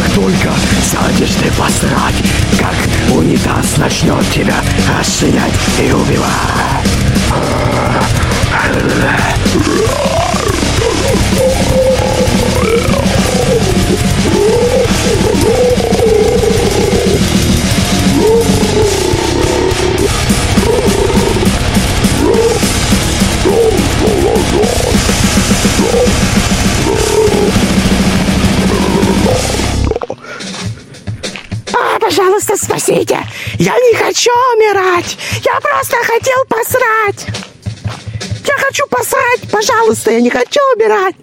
Как только садишь ты посрать, как унитаз начнет тебя осенять. Пожалуйста, спасите! Я не хочу умирать! Я просто хотел посрать! Я хочу посрать! Пожалуйста, я не хочу умирать!